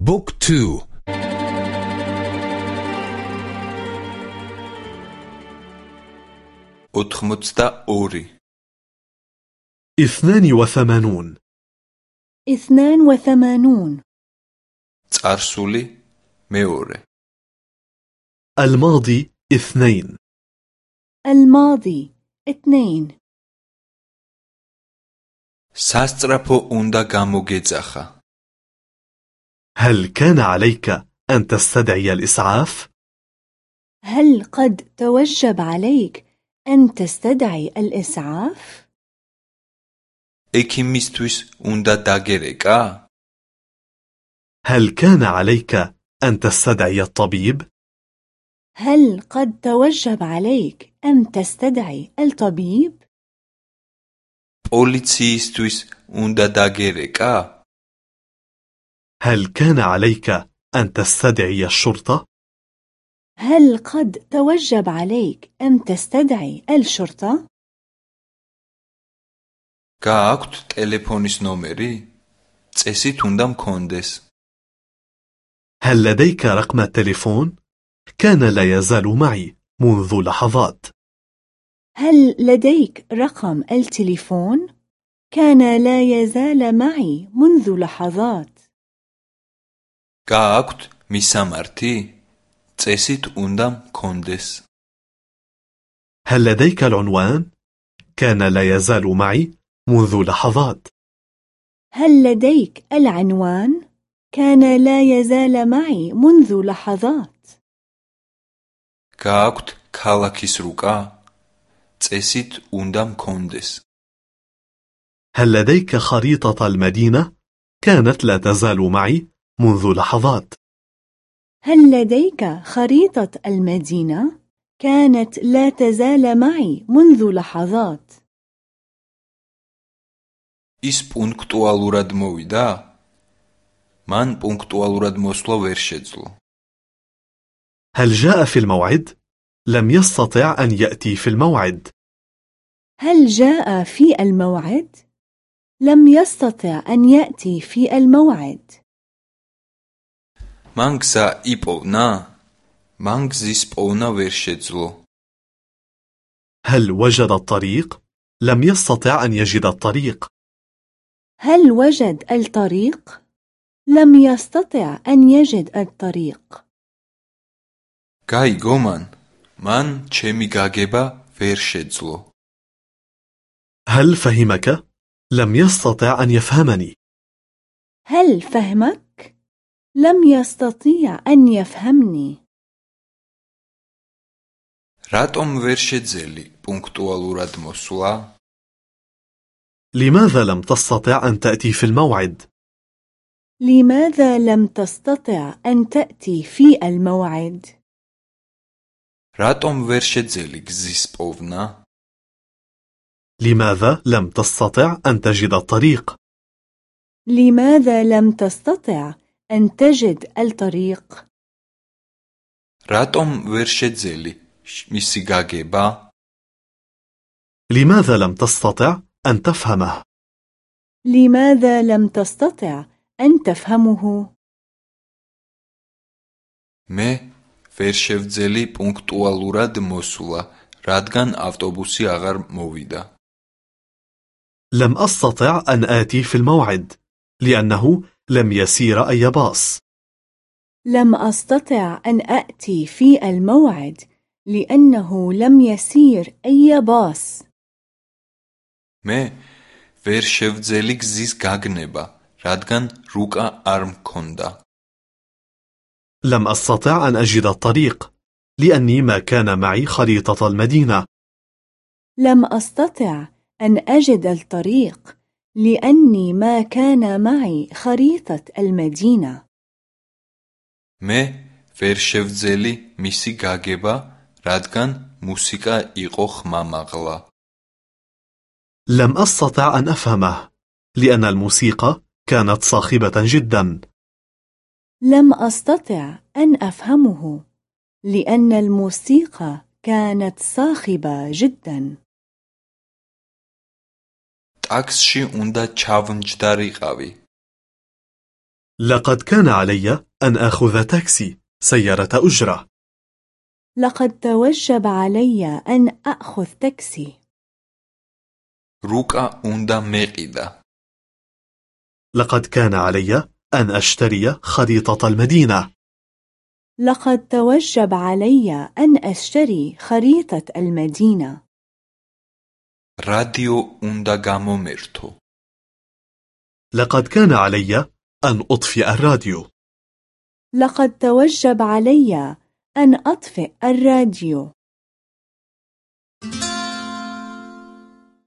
book two. ოთხმოცდაორი. اثنان وثمانون. اثنان وثمانون. წარსული დრო ორი. الماضي اثنين. الماضي اثنين. ساسترابو اوندا غاموگيتزاخا هل كان عليك أن تستدعي الإسعاف؟ هل قد توجب عليك أن تستدعي الإسعاف؟ ექიმისთვის უნდა დაგერეკა? هل كان عليك أن تستدعي الطبيب؟ هل قد توجب عليك أن تستدعي الطبيب؟ პოლიციისთვის უნდა დაგერეკა? هل كان عليك أن تستدعي الشرطة؟ هل قد توجب عليك أن تستدعي الشرطة؟ გააქვთ ტელეფონის ნომერი? წესით უნდა მქონდეს. هل لديك رقم التليفون؟ كان لا يزال معي منذ لحظات هل لديك رقم التليفون؟ كان لا يزال معي منذ لحظات. გააქვთ მისამართი? წესით უნდა მქონდეს. هل لديك العنوان؟ كان لا يزال معي منذ لحظات. هل لديك العنوان؟ كان لا يزال معي منذ لحظات. გააქვთ ქალაქის რუკა? წესით უნდა მქონდეს. هل لديك خريطة المدينة؟ كانت لا تزال معي منذ لحظات. هل لديك خريطة المدينة؟ كانت لا تزال معي منذ لحظات. ის პუნქტუალურად მოვიდა? მან პუნქტუალურად მოსვლა ვერ შეძლო. هل جاء في الموعد؟ لم يستطع أن يأتي في الموعد هل جاء في الموعد؟ لم يستطع أن يأتي في الموعد მან გზა იპოვნა? მან გზის პოვნა ვერ هل وجد الطريق؟ لم يستطع أن يجد الطريق. هل وجد الطريق؟ لم يستطع أن يجد الطريق. გაიგო მან მან ჩემი გაგება ვერ შეძლო هل فهمك لم يستطع أن يفهمني هل فهمك لم يستطيع أن يفهمني راتم ვერ შეძელი პუნქტუალურად მოსვლა لماذا لم تستطع أن تأتي في الموعد لماذا لم تستطع أن تأتي في الموعد راتم ვერ შეძელი გზის პოვნა? لماذا لم تستطع أن تجد الطريق؟ لماذا لم تستطع أن تجد الطريق؟ راتم ვერ შეძელი მისი გაგება? لماذا لم تستطع أن تفهمه؟ لماذا لم تستطع أن تفهمه؟ მე ვერ შევძელი პუნქტუალურად მოსვლა, რადგან ავტობუსი აღარ მოვიდა. لم أستطع أن آتي في الموعد لأنه لم يسير أي باص لم أستطع أن أأتي في الموعد لأنه لم يسير أي باص მე ვერ შევძელი გზის გაგნება, რადგან რუკა არ მქონდა. لم أستطع أن أجد الطريق لأني ما كان معي خريطة المدينة لم أستطع أن أجد الطريق لأني ما كان معي خريطة المدينة. მე ვერ შევძელი მისი გაგება, რადგან მუსიკა იყო ხმამაღლა. لم أستطع أن أفهمه لأن الموسيقى كانت صاخبة جدا لم أستطع أن أفهمه لأن الموسيقى كانت صاخبة جدا. ტაქსში უნდა ჩავმჯდარიყავი. لقد كان علي أن آخذ تاكسي سيارة أجرة لقد توجب علي أن أخذ تاكسي رُكَا أُندا ميقيدا لقد كان علي أن أشتري خريطة المدينة لقد توجب علي أن أشتري خريطة المدينة راديو أُندا გამომერთო لقد كان علي أن أطفئ الراديو لقد توجب علي أن أطفئ الراديو